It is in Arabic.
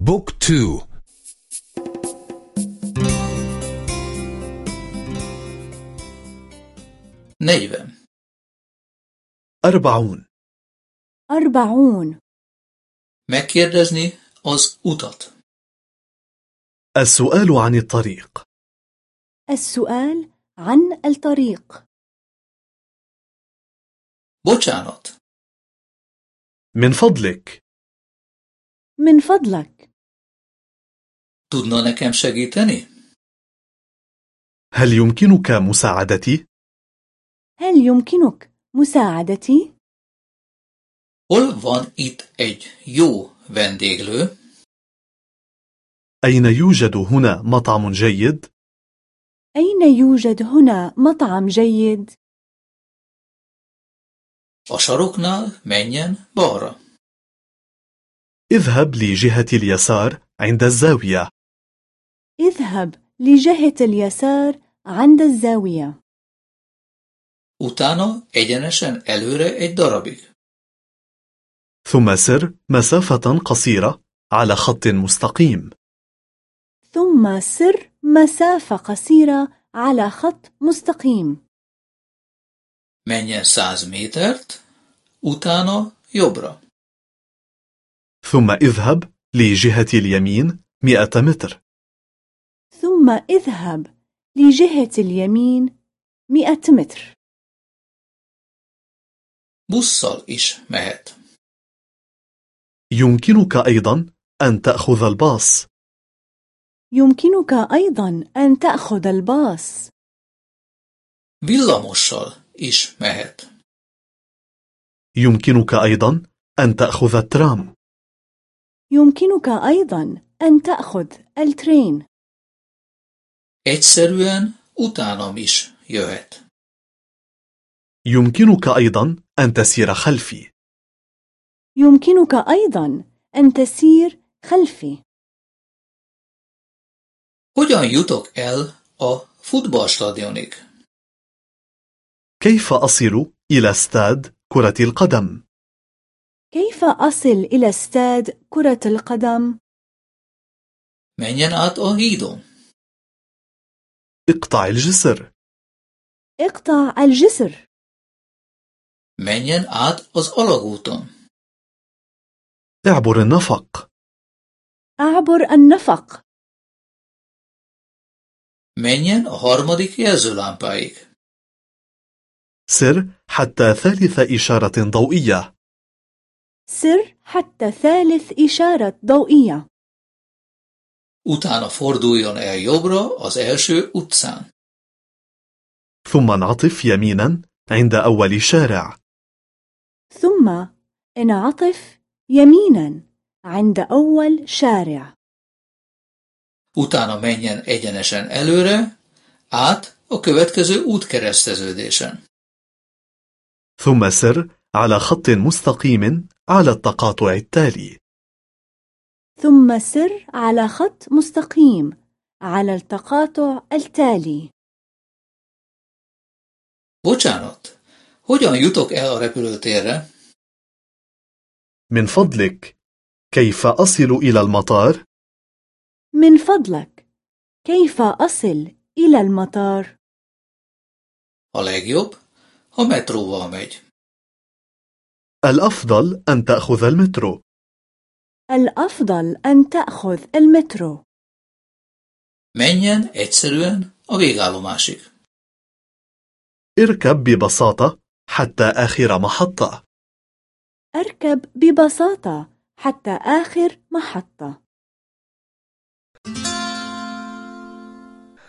book two. نيفا أربعون. أربعون. Megkérdezni az utat. السؤال عن الطريق. السؤال عن الطريق. Bocsánat, من فضلك. من فضلك. Tudna nekem segíteni? هل يمكنك مساعدتي؟ هل يمكنك مساعدتي؟ Hol van itt egy jó vendéglő? أين يوجد هنا مطعم جيد؟ أين يوجد هنا مطعم جيد؟ A saroknál menjen balra. اذهب لجهة اليسار عند الزاوية اذهب لجهة اليسار عند الزاوية Utána egyenesen előre egy darabig. ثم سر مسافة قصيرة على خط مستقيم ثم سر مسافة قصيرة على خط مستقيم Menjen 100 métert, utána jobbra. ثم اذهب لجهة اليمين 100 متر ثم اذهب لجهة اليمين مئة متر. Busszal is mehet. يمكنك أيضا أن تأخذ الباص. يمكنك أيضا أن تأخذ الباص. Villamossal is mehet. يمكنك أيضا أن تأخذ الترام. يمكنك أيضا أن تأخذ الترين. Egyszerűen utánam is jöhet. يمكنك أيضا أن تسير خلفي يمكنك أيضا أن تسير خلفي Hogyan jutok el a futballstadionig? كيف أصل إلى استاد كرة القدم؟ كيف أصل إلى استاد كرة القدم؟ Menjen át a hídon. اقطع الجسر. اقطع الجسر. Menjen át az alagúton. اعبر النفق. أعبر النفق. Menjen a harmadik jelzőlámpáig. سر حتى ثالث إشارة ضوئية. سر حتى ثالث إشارة ضوئية. Utána forduljon el jobbra az első utcán. ثم انعطف يمينا عند أول شارع ثم انعطف يمينا عند أول شارع Utána menjen egyenesen előre, át a következő útkereszteződésen. ثم سر على خط مستقيم على التقاطع التالي ثم سر على خط مستقيم على التقاطع التالي Bocsánat, hogyan jutok el a repülőtérre? من فضلك كيف أصل إلى المطار؟ من فضلك كيف أصل إلى المطار؟ A legjobb, ha metróval megy. الأفضل أن تأخذ المترو الأفضل أن تأخذ المترو. Menjen egyszerűen a végállomásig. اركب ببساطة حتى آخر محطة. أركب ببساطة حتى آخر محطة.